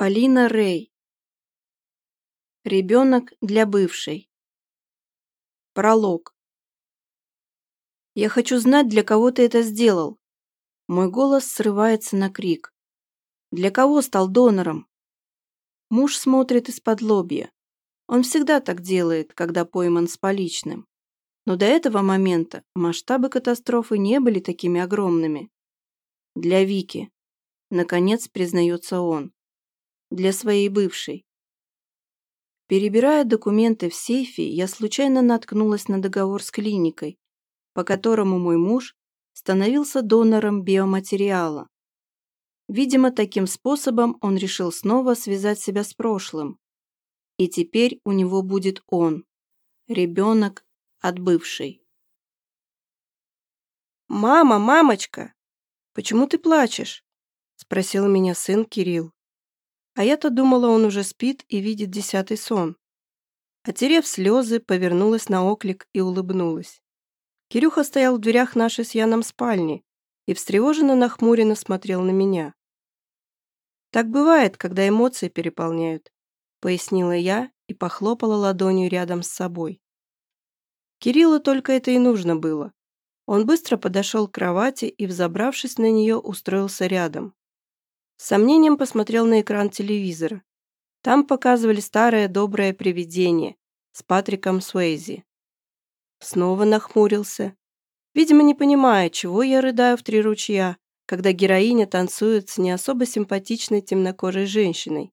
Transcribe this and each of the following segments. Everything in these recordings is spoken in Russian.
Полина Рэй. Ребенок для бывшей. Пролог. Я хочу знать, для кого ты это сделал. Мой голос срывается на крик. Для кого стал донором? Муж смотрит из-под лобья. Он всегда так делает, когда пойман с поличным. Но до этого момента масштабы катастрофы не были такими огромными. Для Вики. Наконец признается он для своей бывшей. Перебирая документы в сейфе, я случайно наткнулась на договор с клиникой, по которому мой муж становился донором биоматериала. Видимо, таким способом он решил снова связать себя с прошлым. И теперь у него будет он, ребенок от бывшей. «Мама, мамочка, почему ты плачешь?» – спросил меня сын Кирилл. А я-то думала, он уже спит и видит десятый сон. Отерев слезы, повернулась на оклик и улыбнулась. Кирюха стоял в дверях нашей с Яном спальни и встревоженно нахмуренно смотрел на меня. «Так бывает, когда эмоции переполняют», — пояснила я и похлопала ладонью рядом с собой. Кириллу только это и нужно было. Он быстро подошел к кровати и, взобравшись на нее, устроился рядом. С сомнением посмотрел на экран телевизора. Там показывали старое доброе привидение с Патриком Суэйзи. Снова нахмурился, видимо, не понимая, чего я рыдаю в три ручья, когда героиня танцует с не особо симпатичной темнокожей женщиной.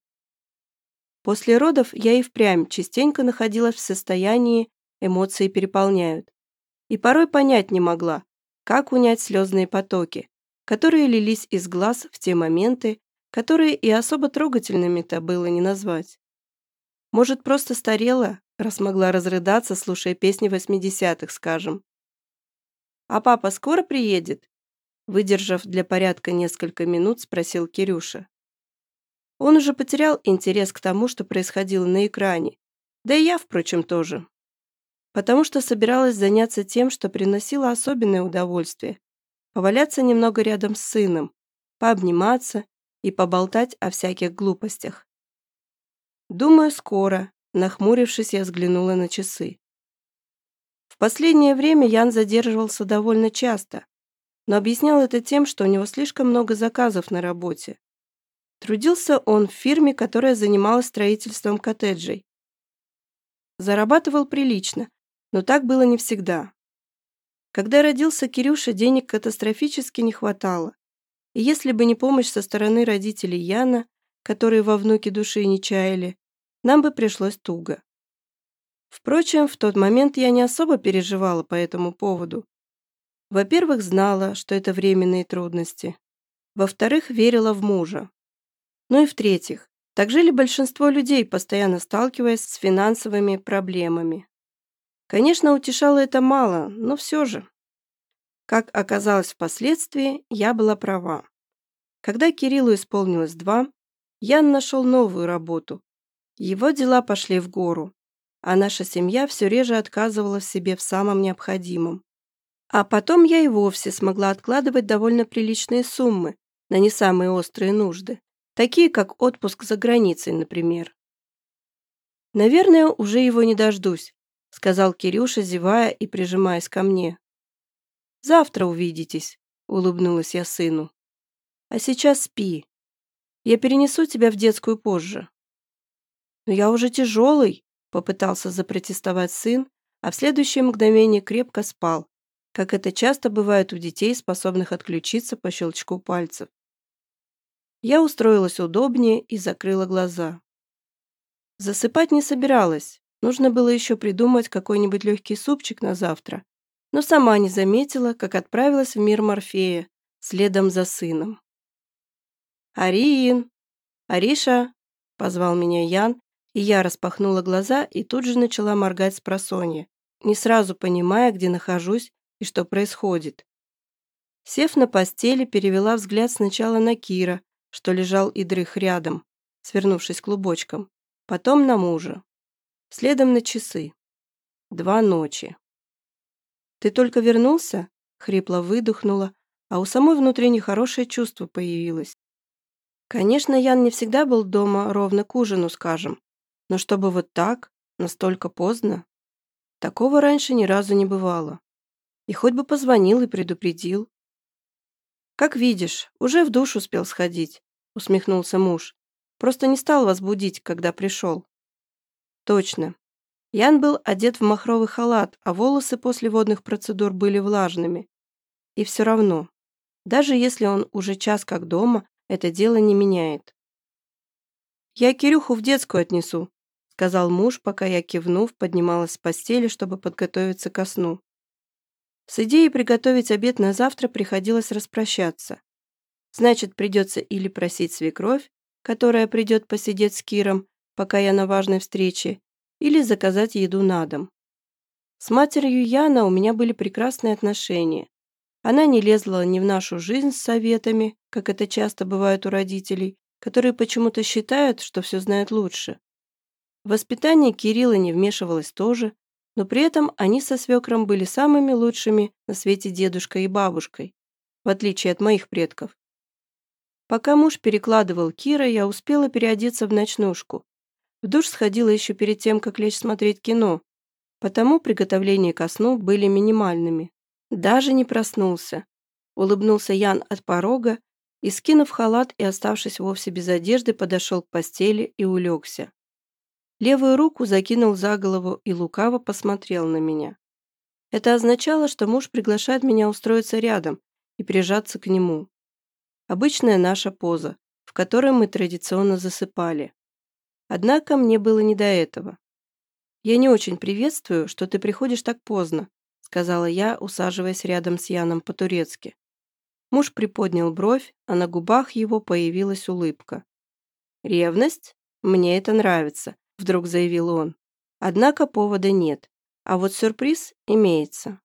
После родов я и впрямь частенько находилась в состоянии эмоции переполняют. И порой понять не могла, как унять слезные потоки, которые лились из глаз в те моменты, которые и особо трогательными-то было не назвать. Может, просто старела, раз могла разрыдаться, слушая песни восьмидесятых, скажем. «А папа скоро приедет?» Выдержав для порядка несколько минут, спросил Кирюша. Он уже потерял интерес к тому, что происходило на экране, да и я, впрочем, тоже. Потому что собиралась заняться тем, что приносило особенное удовольствие, поваляться немного рядом с сыном, пообниматься и поболтать о всяких глупостях. Думаю, скоро, нахмурившись, я взглянула на часы. В последнее время Ян задерживался довольно часто, но объяснял это тем, что у него слишком много заказов на работе. Трудился он в фирме, которая занималась строительством коттеджей. Зарабатывал прилично, но так было не всегда. Когда родился Кирюша, денег катастрофически не хватало. И если бы не помощь со стороны родителей Яна, которые во внуке души не чаяли, нам бы пришлось туго. Впрочем, в тот момент я не особо переживала по этому поводу. Во-первых, знала, что это временные трудности. Во-вторых, верила в мужа. Ну и в-третьих, так жили большинство людей, постоянно сталкиваясь с финансовыми проблемами. Конечно, утешало это мало, но все же. Как оказалось впоследствии, я была права. Когда Кириллу исполнилось два, Ян нашел новую работу. Его дела пошли в гору, а наша семья все реже отказывала себе в самом необходимом. А потом я и вовсе смогла откладывать довольно приличные суммы на не самые острые нужды, такие как отпуск за границей, например. Наверное, уже его не дождусь, сказал Кирюша, зевая и прижимаясь ко мне. «Завтра увидитесь», — улыбнулась я сыну. «А сейчас спи. Я перенесу тебя в детскую позже». «Но я уже тяжелый», — попытался запротестовать сын, а в следующее мгновение крепко спал, как это часто бывает у детей, способных отключиться по щелчку пальцев. Я устроилась удобнее и закрыла глаза. Засыпать не собиралась, Нужно было еще придумать какой-нибудь легкий супчик на завтра, но сама не заметила, как отправилась в мир Морфея, следом за сыном. «Арин! Ариша!» – позвал меня Ян, и я распахнула глаза и тут же начала моргать с просонья, не сразу понимая, где нахожусь и что происходит. Сев на постели, перевела взгляд сначала на Кира, что лежал и дрых рядом, свернувшись клубочком, потом на мужа. Следом на часы. Два ночи. «Ты только вернулся?» — хрипло выдохнула, а у самой внутри нехорошее чувство появилось. Конечно, Ян не всегда был дома ровно к ужину, скажем. Но чтобы вот так, настолько поздно, такого раньше ни разу не бывало. И хоть бы позвонил и предупредил. «Как видишь, уже в душ успел сходить», — усмехнулся муж. «Просто не стал вас будить, когда пришел». «Точно. Ян был одет в махровый халат, а волосы после водных процедур были влажными. И все равно, даже если он уже час как дома, это дело не меняет. «Я Кирюху в детскую отнесу», — сказал муж, пока я, кивнув, поднималась с постели, чтобы подготовиться ко сну. С идеей приготовить обед на завтра приходилось распрощаться. Значит, придется или просить свекровь, которая придет посидеть с Киром, пока я на важной встрече, или заказать еду на дом. С матерью Яна у меня были прекрасные отношения. Она не лезла ни в нашу жизнь с советами, как это часто бывает у родителей, которые почему-то считают, что все знают лучше. В воспитание Кирилла не вмешивалась тоже, но при этом они со свекром были самыми лучшими на свете дедушкой и бабушкой, в отличие от моих предков. Пока муж перекладывал Кира, я успела переодеться в ночнушку, в душ сходила еще перед тем, как лечь смотреть кино, потому приготовления ко сну были минимальными. Даже не проснулся. Улыбнулся Ян от порога и, скинув халат и оставшись вовсе без одежды, подошел к постели и улегся. Левую руку закинул за голову и лукаво посмотрел на меня. Это означало, что муж приглашает меня устроиться рядом и прижаться к нему. Обычная наша поза, в которой мы традиционно засыпали. Однако мне было не до этого. «Я не очень приветствую, что ты приходишь так поздно», сказала я, усаживаясь рядом с Яном по-турецки. Муж приподнял бровь, а на губах его появилась улыбка. «Ревность? Мне это нравится», — вдруг заявил он. «Однако повода нет, а вот сюрприз имеется».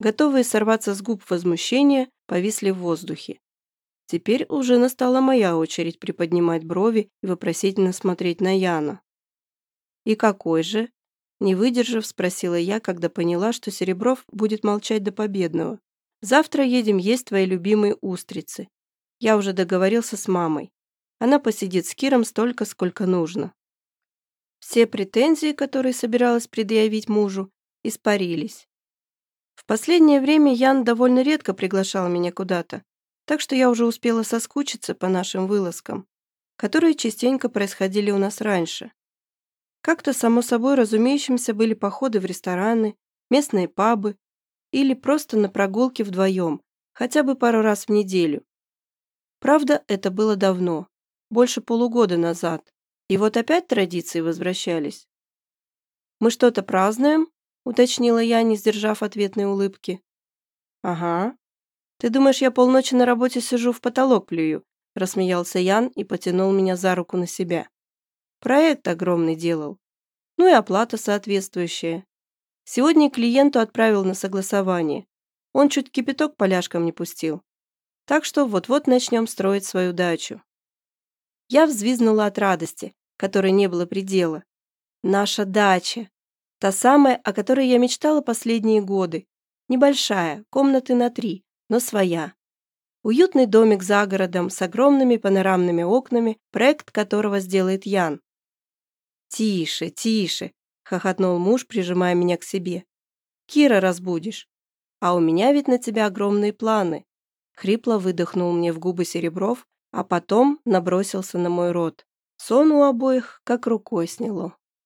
Готовые сорваться с губ возмущения повисли в воздухе. Теперь уже настала моя очередь приподнимать брови и вопросительно смотреть на Яна. «И какой же?» Не выдержав, спросила я, когда поняла, что Серебров будет молчать до победного. «Завтра едем есть твои любимые устрицы. Я уже договорился с мамой. Она посидит с Киром столько, сколько нужно». Все претензии, которые собиралась предъявить мужу, испарились. В последнее время Ян довольно редко приглашал меня куда-то, так что я уже успела соскучиться по нашим вылазкам, которые частенько происходили у нас раньше. Как-то, само собой разумеющимся, были походы в рестораны, местные пабы или просто на прогулки вдвоем, хотя бы пару раз в неделю. Правда, это было давно, больше полугода назад, и вот опять традиции возвращались. «Мы что-то празднуем?» – уточнила я, не сдержав ответной улыбки. «Ага», «Ты думаешь, я полночи на работе сижу в потолок плюю?» Рассмеялся Ян и потянул меня за руку на себя. Проект огромный делал. Ну и оплата соответствующая. Сегодня клиенту отправил на согласование. Он чуть кипяток поляшкам не пустил. Так что вот-вот начнем строить свою дачу. Я взвизнула от радости, которой не было предела. Наша дача. Та самая, о которой я мечтала последние годы. Небольшая, комнаты на три, но своя. Уютный домик за городом с огромными панорамными окнами, проект которого сделает Ян. «Тише, тише!» – хохотнул муж, прижимая меня к себе. «Кира разбудишь. А у меня ведь на тебя огромные планы». Хрипло выдохнул мне в губы Серебров, а потом набросился на мой рот. Сон у обоих как рукой сняло.